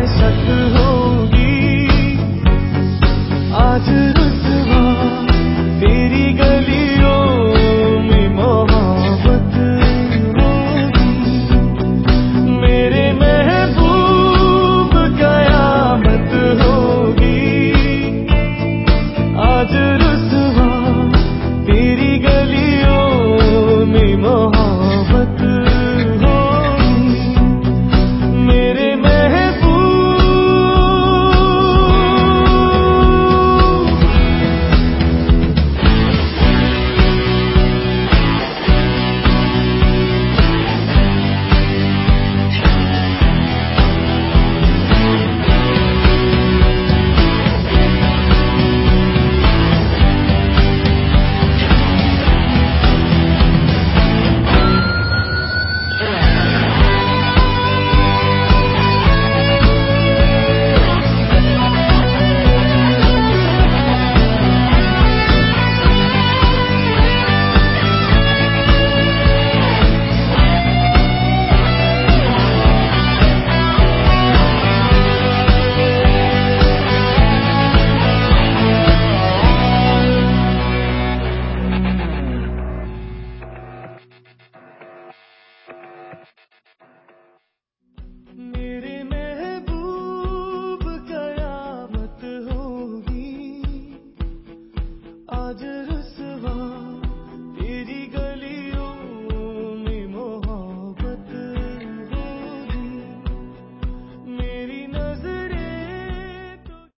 such a